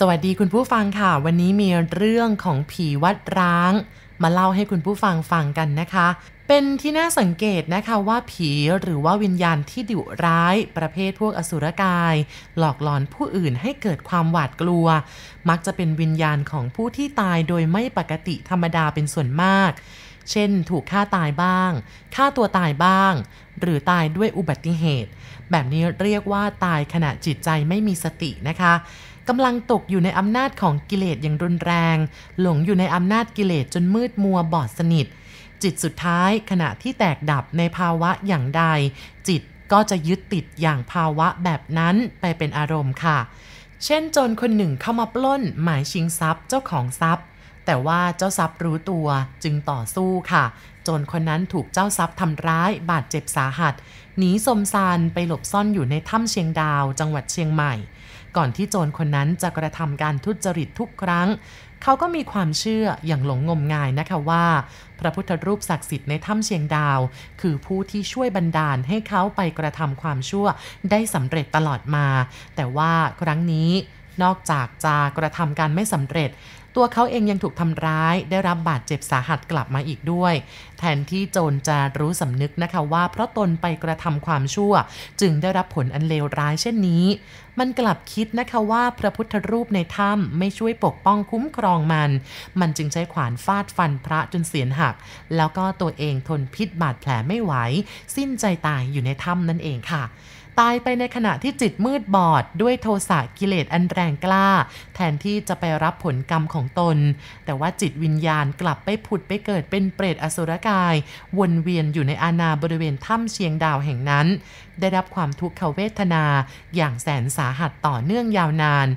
สวัสดีคุณผู้ฟังค่ะ วันนี้มีเรื่องของผีวัดร้าง มาเล่าให้คุณผู้ฟังฟังกันนะคะ เป็นที่น่าสังเกตนะคะว่าผีหรือว่าวิญญาณที่ดุร้ายประเภทพวกอสุรกาย หลอกหลอนผู้อื่นให้เกิดความหวาดกลัว มักจะเป็นวิญญาณของผู้ที่ตายโดยไม่ปกติธรรมดาเป็นส่วนมาก เช่น ถูกฆ่าตายบ้างฆ่าตัวตายบ้าง หรือตายด้วยอุบัติเหตุ แบบนี้เรียกว่าตายขณะจิตใจไม่มีสตินะคะ กำลังตกอยู่ในอำนาจของกิเลสอย่างรุนแรง หลงอยู่ในอำนาจกิเลสจนมืดมัวบอดสนิท จิตสุดท้ายขณะที่แตกดับในภาวะอย่างใด จิตก็จะยึดติดอย่างภาวะแบบนั้นไปเป็นอารมณ์ค่ะ เช่นโจรคนหนึ่งเข้ามาปล้น หมายชิงทรัพย์เจ้าของทรัพย์ แต่ว่าเจ้าทรัพย์รู้ตัวจึงต่อสู้ค่ะโจรคนนั้นถูกเจ้าทรัพย์ทำร้ายบาดเจ็บสาหัสหนีสมซานไปหลบซ่อนอยู่ในถ้ำเชียงดาวจังหวัดเชียงใหม่ ก่อนที่โจรคนนั้นจะกระทำการทุจริตทุกครั้ง เขาก็มีความเชื่ออย่างหลงงมงายนะคะว่า พระพุทธรูปศักดิ์สิทธิ์ในถ้ำเชียงดาว คือผู้ที่ช่วยบันดาลให้เขาไปกระทำความชั่วได้สำเร็จตลอดมา แต่ว่าครั้งนี้นอกจากจะกระทำการไม่สำเร็จ ตัวเขาเองยังถูกทำร้าย ได้รับบาดเจ็บสาหัสกลับมาอีกด้วย แทนที่โจรจะรู้สำนึกนะคะว่าเพราะตนไปกระทำความชั่ว จึงได้รับผลอันเลวร้ายเช่นนี้ มันกลับคิดนะคะว่าพระพุทธรูปในถ้ำไม่ช่วยปกป้องคุ้มครองมัน มันจึงใช้ขวานฟาดฟันพระจนเสียนหัก แล้วก็ตัวเองทนพิษบาดแผลไม่ไหว สิ้นใจตายอยู่ในถ้ำนั่นเองค่ะ ตายไปในขณะที่จิตมืดบอดด้วยโทสะกิเลสอันแรงกล้า แทนที่จะไปรับผลกรรมของตน แต่ว่าจิตวิญญาณกลับไปผุดไปเกิดเป็นเปรตอสุรกาย วนเวียนอยู่ในอาณาบริเวณถ้ำเชียงดาวแห่งนั้น ได้รับความทุกขเวทนาอย่างแสนสาหัสต่อเนื่องยาวนาน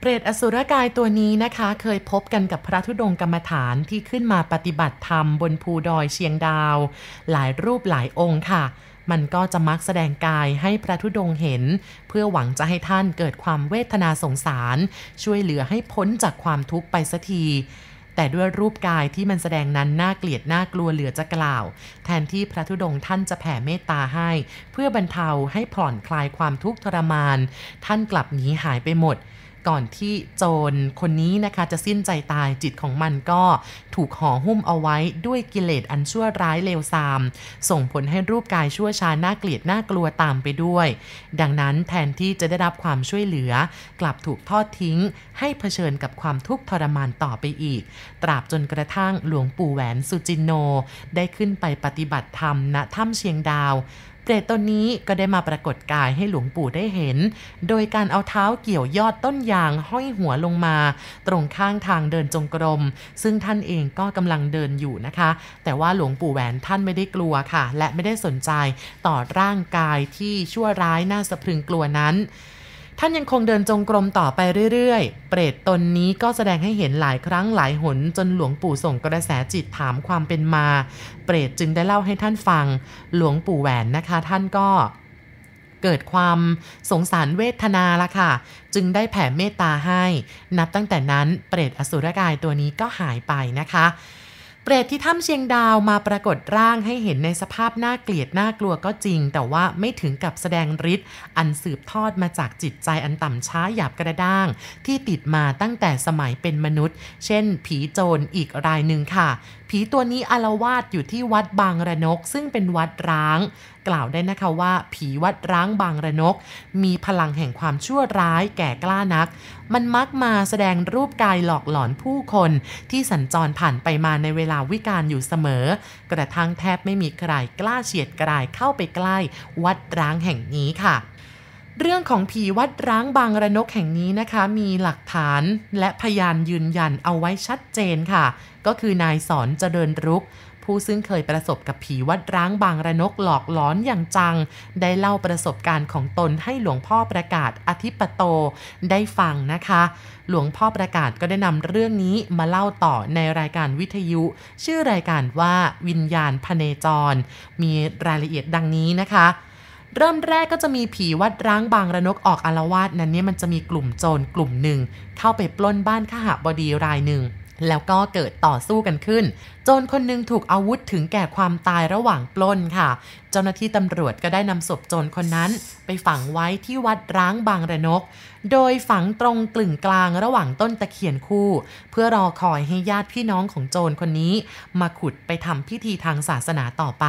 เปรตอสุรกายตัวนี้นะคะ เคยพบกันกับพระธุดงกรรมฐานที่ขึ้นมาปฏิบัติธรรมบนภูดอยเชียงดาว หลายรูปหลายองค์ค่ะ มันก็จะมักแสดงกายให้พระธุดงเห็น เพื่อหวังจะให้ท่านเกิดความเวทนาสงสาร ช่วยเหลือให้พ้นจากความทุกข์ไปสักทีแต่ด้วยรูปกายที่มันแสดงนั้นน่าเกลียดน่ากลัวเหลือจะกล่าว แทนที่พระธุดงท่านจะแผ่เมตตาให้ เพื่อบรรเทาให้ผ่อนคลายความทุกข์ทรมาน ท่านกลับหนีหายไปหมด ก่อนที่โจรคนนี้นะคะจะสิ้นใจตายจิตของมันก็ถูกห่อหุ้มเอาไว้ด้วยกิเลสอันชั่วร้ายเลวทราม ส่งผลให้รูปกายชั่วช้าน่าเกลียดน่ากลัวตามไปด้วย ดังนั้นแทนที่จะได้รับความช่วยเหลือ กลับถูกทอดทิ้ง ให้เผชิญกับความทุกข์ทรมานต่อไปอีก ตราบจนกระทั่งหลวงปู่แหวนสุจินโน ได้ขึ้นไปปฏิบัติธรรมณถ้ำเชียงดาว เจตตนนี้ก็ได้มาปรากฏกายให้หลวงปู่ได้เห็น โดยการเอาเท้าเกี่ยวยอดต้นยางห้อยหัวลงมา ตรงข้างทางเดินจงกรม ซึ่งท่านเองก็กำลังเดินอยู่นะคะ แต่ว่าหลวงปู่แหวนท่านไม่ได้กลัวค่ะ และไม่ได้สนใจต่อร่างกายที่ชั่วร้ายน่าสะพรึงกลัวนั้น ท่านยังคงเดินจงกรมต่อไปเรื่อยๆ เปรตตนนี้ก็แสดงให้เห็นหลายครั้งหลายหนจนหลวงปู่ส่งกระแสจิตถามความเป็นมา เปรตจึงได้เล่าให้ท่านฟัง หลวงปู่แหวนนะคะ ท่านก็เกิดความสงสารเวทนาละค่ะ จึงได้แผ่เมตตาให้ นับตั้งแต่นั้นเปรตอสุรกายตัวนี้ก็หายไปนะคะ เปรตที่ถ้ำเชียงดาวมาปรากฏร่างให้เห็นในสภาพน่าเกลียดน่ากลัวก็จริง แต่ว่าไม่ถึงกับแสดงฤทธิ์อันสืบทอดมาจากจิตใจอันต่ำช้าหยาบกระด้าง ที่ติดมาตั้งแต่สมัยเป็นมนุษย์ เช่น ผีโจรอีกรายหนึ่งค่ะ ผีตัวนี้อารวาสอยู่ที่วัดบางระนก ซึ่งเป็นวัดร้าง กล่าวได้นะคะว่า ผีวัดร้างบางระนก มีพลังแห่งความชั่วร้ายแก่กล้านัก มันมักมาแสดงรูปกายหลอกหลอนผู้คนที่สัญจรผ่านไปมาในเวลาวิการอยู่เสมอ กระทั่งแทบไม่มีใครกล้าเฉียดกลายเข้าไปใกล้ วัดร้างแห่งนี้ค่ะเรื่องของผีวัดร้างบางระนกแห่งนี้นะคะ มีหลักฐานและพยานยืนยันเอาไว้ชัดเจนค่ะ ก็คือนายสอนเจริญรุก ผู้ซึ่งเคยประสบกับผีวัดร้างบางระนกหลอกหลอนอย่างจัง ได้เล่าประสบการณ์ของตนให้หลวงพ่อประกาศอธิปโตได้ฟังนะคะ หลวงพ่อประกาศก็ได้นำเรื่องนี้มาเล่าต่อในรายการวิทยุ ชื่อรายการว่าวิญญาณพเนจร มีรายละเอียดดังนี้นะคะเริ่มแรกก็จะมีผีวัดร้างบางระนกออกอารวาสนั้นเนี่ยมันจะมีกลุ่มโจรกลุ่มหนึ่ง เข้าไปปล้นบ้านข้าหบดีรายหนึ่ง แล้วก็เกิดต่อสู้กันขึ้น โจรคนหนึ่งถูกอาวุธถึงแก่ความตายระหว่างปล้นค่ะ เจ้าหน้าที่ตำรวจก็ได้นำศพโจรคนนั้น ไปฝังไว้ที่วัดร้างบางระนก โดยฝังตรงกลึงกลางระหว่างต้นตะเคียนคู่ เพื่อรอคอยให้ญาติพี่น้องของโจรคนนี้ มาขุดไปทำพิธีทางศาสนาต่อไป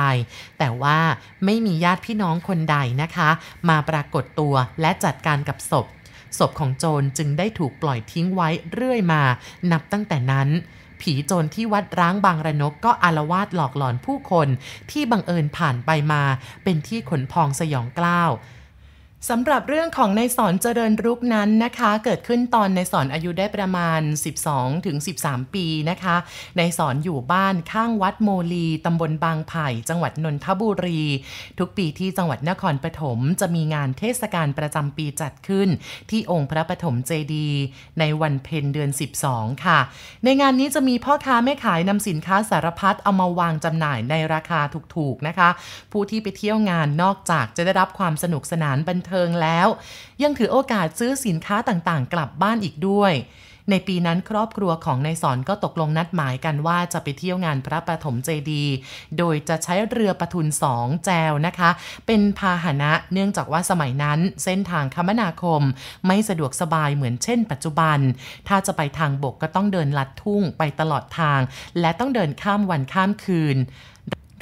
แต่ว่าไม่มีญาติพี่น้องคนใดนะคะ มาปรากฏตัวและจัดการกับศพ ศพของโจรจึงได้ถูกปล่อยทิ้งไว้เรื่อยมา นับตั้งแต่นั้น ผีโจรที่วัดร้างบางระนกก็อารวาสหลอกหลอนผู้คนที่บังเอิญผ่านไปมา เป็นที่ขนพองสยองกล้าว สำหรับเรื่องของในสอนเจริญรุกนั้นนะคะ เกิดขึ้นตอนในสอนอายุได้ประมาณ 12ถึงปีนะคะ ในสอนอยู่บ้านข้างวัดโมลีตำบลบางไผ่ จังหวัดนนทบุรี ทุกปีที่จังหวัดนครปฐมจะมีงานเทศกาลประจำปีจัดขึ้น ที่องค์พระปฐมเจดีย์ในวันเพ็ญเดือน 12 ค่ะ ในงานนี้จะมีพ่อค้าแม่ขายนำสินค้าสารพัดเอามาวางจำหน่ายในราคาถูกๆนะคะ ผู้ที่ไปเที่ยวงานนอกจากจะได้รับความสนุกสนานบันเทิงแล้ว ยังถือโอกาสซื้อสินค้าต่างๆ กลับบ้านอีกด้วย ในปีนั้นครอบครัวของนายสอนก็ตกลงนัดหมายกันว่าจะไปเที่ยวงานพระประถมเจดี โดยจะใช้เรือประทุนสองแจวนะคะ เป็นพาหนะเนื่องจากว่าสมัยนั้นเส้นทางคมนาคม ไม่สะดวกสบายเหมือนเช่น ปัจจุบัน ถ้าจะไปทางบกก็ต้องเดินลัดทุ่งไปตลอดทาง และต้องเดินข้ามวันข้ามคืน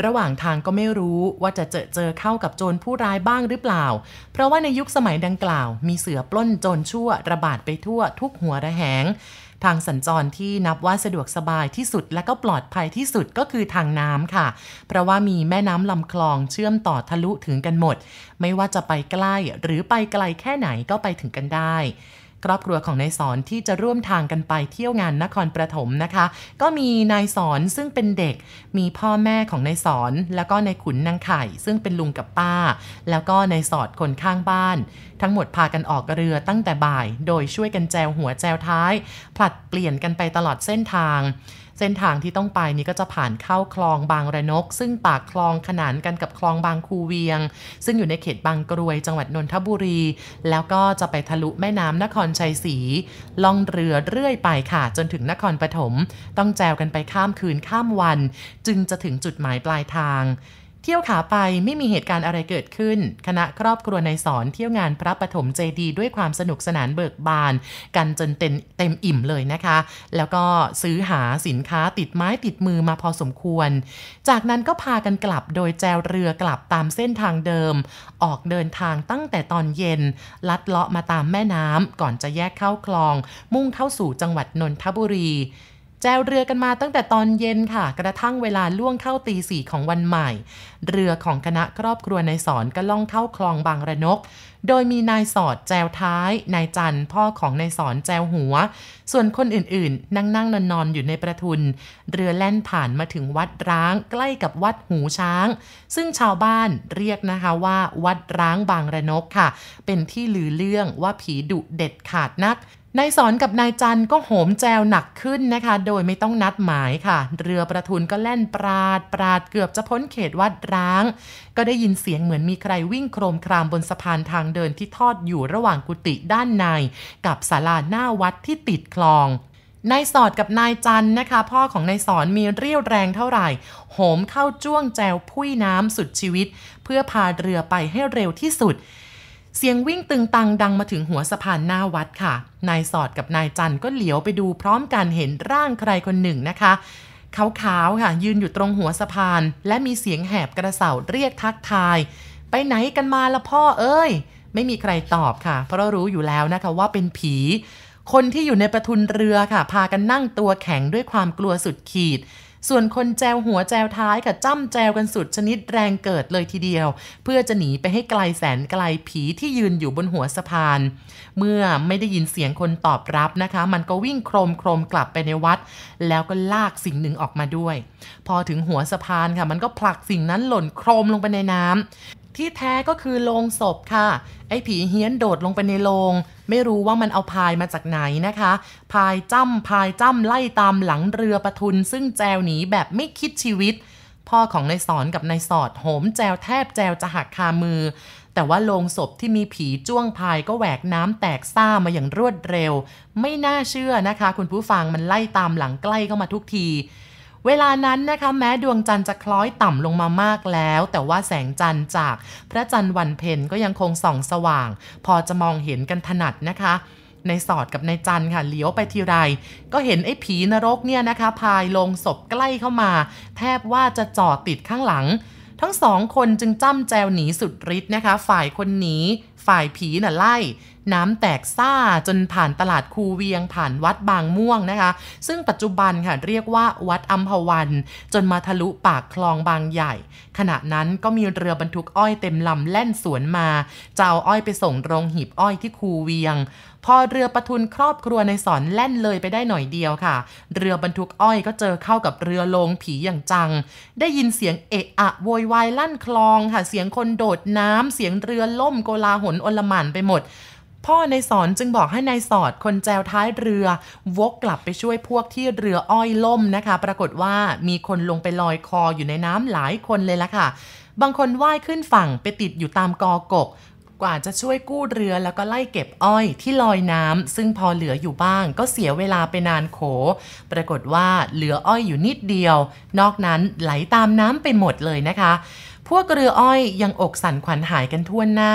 ระหว่างทางก็ไม่รู้ว่าจะเจอเจอเข้ากับโจรผู้ร้ายบ้างหรือเปล่า เพราะว่าในยุคสมัยดังกล่าว มีเสือปล้นโจรชั่วระบาดไปทั่วทุกหัวระแหง ทางสัญจรที่นับว่าสะดวกสบายที่สุดและก็ปลอดภัยที่สุดก็คือทางน้ำค่ะ เพราะว่ามีแม่น้ำลำคลองเชื่อมต่อทะลุถึงกันหมด ไม่ว่าจะไปใกล้หรือไปไกลแค่ไหนก็ไปถึงกันได้ ครอบครัวของนายสอนที่จะร่วมทางกันไปเที่ยวงานนครปฐมนะคะ ก็มีนายสอนซึ่งเป็นเด็ก มีพ่อแม่ของนายสอน แล้วก็นายขุนนางไข่ ซึ่งเป็นลุงกับป้า แล้วก็นายสอดคนข้างบ้าน ทั้งหมดพากันออกเรือตั้งแต่บ่าย โดยช่วยกันแจวหัวแจวท้าย ผลัดเปลี่ยนกันไปตลอดเส้นทาง เส้นทางที่ต้องไปนี้ก็จะผ่านเข้าคลองบางระนก ซึ่งปากคลองขนานกันกับคลองบางคูเวียง ซึ่งอยู่ในเขตบางกรวยจังหวัดนนทบุรี แล้วก็จะไปทะลุแม่น้ำนครชัยศรีล่องเรือเรื่อยไปค่ะ จนถึงนครปฐมต้องแจวกันไปข้ามคืนข้ามวัน จึงจะถึงจุดหมายปลายทาง ที่ยวขาไปไม่มีเหตุการณ์อะไรเกิดขึ้น คณะครอบครัวในสอนเที่ยวงานพระปฐมเจดี ด้วยความสนุกสนานเบิกบาน กันจนเต็มเต็มอิ่มเลยนะคะ แล้วก็ซื้อหาสินค้าติดไม้ติดมือมาพอสมควร จากนั้นก็พากันกลับโดยแจวเรือกลับตามเส้นทางเดิม ออกเดินทางตั้งแต่ตอนเย็น ลัดเลาะมาตามแม่น้ำก่อนจะแยกเข้าคลอง มุ่งเข้าสู่จังหวัดนนทบุรี แจวเรือกันมาตั้งแต่ตอนเย็นค่ะ กระทั่งเวลาล่วงเข้าตีสี่ของวันใหม่ เรือของคณะครอบครัวนายสอนก็ล่องเข้าคลองบางระนก โดยมีนายสอดแจวท้าย นายจันพ่อของนายสอนแจวหัว ส่วนคนอื่นๆ นั่งนั่งนอนนอนอยู่ในประทุน เรือแล่นผ่านมาถึงวัดร้างใกล้กับวัดหูช้าง ซึ่งชาวบ้านเรียกนะคะว่า วัดร้างบางระนกค่ะ เป็นที่ลือเรื่องว่าผีดุเด็ดขาดนัก นายสอนกับนายจันก็โหมแจวหนักขึ้นนะคะ โดยไม่ต้องนัดหมายค่ะ เรือประทุนก็แล่นปราดปราดเกือบจะพ้นเขตวัดร้าง ก็ได้ยินเสียงเหมือนมีใครวิ่งโครมครามบนสะพานทางเดินที่ทอดอยู่ระหว่างกุฏิด้านใน กับศาลาหน้าวัดที่ติดคลองนายสอดกับนายจันนะคะ พ่อของนายสอนมีเรี่ยวแรงเท่าไหร่ โหมเข้าจ้วงแจวพุ้ยน้ำสุดชีวิต เพื่อพาเรือไปให้เร็วที่สุด เสียงวิ่งตึงตังดังมาถึงหัวสะพานหน้าวัดค่ะ นายสอดกับนายจันก็เหลียวไปดูพร้อมกันเห็นร่างใครคนหนึ่งนะคะขาวๆค่ะ ยืนอยู่ตรงหัวสะพาน และมีเสียงแหบกระเสาเรียกทักทาย ไปไหนกันมาละพ่อเอ้ย ไม่มีใครตอบค่ะ เพราะรู้อยู่แล้วนะคะว่าเป็นผี คนที่อยู่ในประทุนเรือค่ะ พากันนั่งตัวแข็งด้วยความกลัวสุดขีด ส่วนคนแจวหัวแจวท้ายค่ะจ้ำแจวกันสุดชนิดแรงเกิดเลยทีเดียว เพื่อจะหนีไปให้ไกลแสนไกลผีที่ยืนอยู่บนหัวสะพาน เมื่อไม่ได้ยินเสียงคนตอบรับนะคะ มันก็วิ่งโครมโครมกลับไปในวัด แล้วก็ลากสิ่งหนึ่งออกมาด้วย พอถึงหัวสะพานค่ะ มันก็ผลักสิ่งนั้นหล่นโครมลงไปในน้ำ ที่แท้ก็คือโลงศพค่ะ ไอ้ผีเฮี้ยนโดดลงไปในโลง ไม่รู้ว่ามันเอาพายมาจากไหนนะคะ พายจ้ำพายจ้ำไล่ตามหลังเรือประทุน ซึ่งแจวหนีแบบไม่คิดชีวิต พ่อของนายสอนกับนายสอดโหมแจวแทบแจวจะหักคามือ แต่ว่าโลงศพที่มีผีจ้วงพายก็แหวกน้ำแตกซ่ามาอย่างรวดเร็ว ไม่น่าเชื่อนะคะ คุณผู้ฟังมันไล่ตามหลังใกล้เข้ามาทุกที เวลานั้นนะคะแม้ดวงจันทร์จะคล้อยต่ำลงมามากแล้ว แต่ว่าแสงจันทร์จากพระจันทร์วันเพ็ญก็ยังคงส่องสว่าง พอจะมองเห็นกันถนัดนะคะในสอดกับในจันค่ะเลี้ยวไปทีไร ก็เห็นไอ้ผีนรกเนี่ยนะคะพายลงศพใกล้เข้ามา แทบว่าจะจอดติดข้างหลัง ทั้งสองคนจึงจ้ำแจวหนีสุดฤทธิ์นะคะ ฝ่ายคนหนีฝ่ายผีน่ะไล่ น้ำแตกซ่าจนผ่านตลาดคูเวียงผ่านวัดบางม่วงนะคะ ซึ่งปัจจุบันค่ะเรียกว่าวัดอัมพวัน จนมาทะลุปากคลองบางใหญ่ ขณะนั้นก็มีเรือบรรทุกอ้อยเต็มลำแล่นสวนมาจะเอาอ้อยไปส่งโรงหีบอ้อยที่คูเวียง พอเรือประทุนครอบครัวในสอนแล่นเลยไปได้หน่อยเดียวค่ะ เรือบรรทุกอ้อยก็เจอเข้ากับเรือลงผีอย่างจัง ได้ยินเสียงเอะอะโวยวายลั่นคลองค่ะ เสียงคนโดดน้ำเสียงเรือล่มโกลาหลอลหม่านไปหมด พ่อในสอนจึงบอกให้นายสอดคนแจวท้ายเรือ วกกลับไปช่วยพวกที่เรืออ้อยล่มนะคะ ปรากฏว่ามีคนลงไปลอยคออยู่ในน้ำหลายคนเลยละค่ะ บางคนว่ายขึ้นฝั่งไปติดอยู่ตามกอกกกว่าจะช่วยกู้เรือแล้วก็ไล่เก็บอ้อยที่ลอยน้ำซึ่งพอเหลืออยู่บ้าง ก็เสียเวลาไปนานโข ปรากฏว่าเหลืออ้อยอยู่นิดเดียว นอกนั้นไหลตามน้ำไปหมดเลยนะคะ พวกเรืออ้อยยังอกสั่นขวัญหายกันทั่วหน้า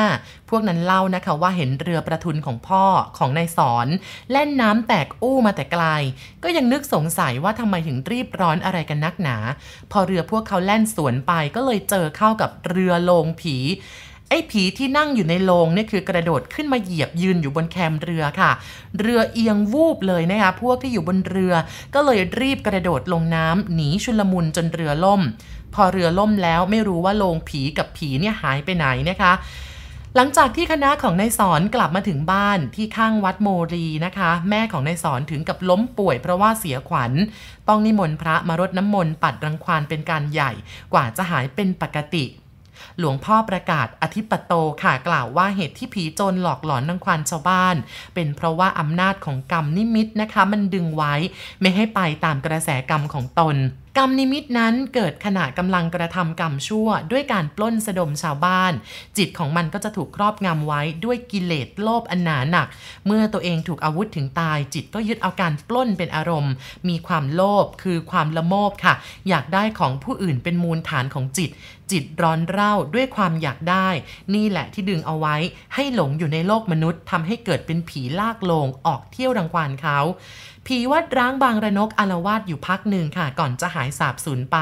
พวกนั้นเล่านะคะว่าเห็นเรือประทุนของพ่อของนายสอน แล่นน้ำแตกอู้มาแต่ไกล ก็ยังนึกสงสัยว่าทำไมถึงรีบร้อนอะไรกันนักหนา พอเรือพวกเขาแล่นสวนไปก็เลยเจอเข้ากับเรือโลงผี ไอ้ผีที่นั่งอยู่ในโรงนี่คือกระโดดขึ้นมาเหยียบยืนอยู่บนแคมเรือค่ะ เรือเอียงวูบเลยนะคะพวกที่อยู่บนเรือ ก็เลยรีบกระโดดลงน้ำหนีชุลมุนจนเรือล่ม พอเรือล่มแล้วไม่รู้ว่าโลงผีกับผีเนี่ยหายไปไหนนะคะหลังจากที่คณะของนายสอนกลับมาถึงบ้านที่ข้างวัดโมรีนะคะ แม่ของนายสอนถึงกับล้มป่วยเพราะว่าเสียขวัญ ต้องนิมนต์พระมารดน้ำมนต์ปัดรังควานเป็นการใหญ่กว่าจะหายเป็นปกติ หลวงพ่อประกาศอธิปโตค่ะกล่าวว่าเหตุที่ผีโจรหลอกหลอนนังควานชาวบ้าน เป็นเพราะว่าอำนาจของกรรมนิมิตนะคะ มันดึงไว้ไม่ให้ไปตามกระแสกรรมของตน กรรมนิมิตนั้นเกิดขณะกำลังกระทำกรรมชั่ว ด้วยการปล้นสะดมชาวบ้าน จิตของมันก็จะถูกครอบงำไว้ด้วยกิเลสโลภอันหนาหนัก เมื่อตัวเองถูกอาวุธถึงตาย จิตก็ยึดเอาการปล้นเป็นอารมณ์ มีความโลภคือความละโมบค่ะ อยากได้ของผู้อื่นเป็นมูลฐานของจิต จิตร้อนเร่าด้วยความอยากได้ นี่แหละที่ดึงเอาไว้ให้หลงอยู่ในโลกมนุษย์ทำให้เกิดเป็นผีลากลงออกเที่ยวรังควานเขาผีวัดร้างบางระนกอารวาสอยู่พักหนึ่งค่ะ ก่อนจะหายสาบสูญไป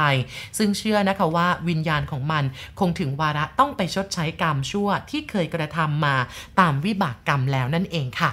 ซึ่งเชื่อนะคะว่าวิญญาณของมันคงถึงวาระต้องไปชดใช้กรรมชั่วที่เคยกระทำมาตามวิบากกรรมแล้วนั่นเองค่ะ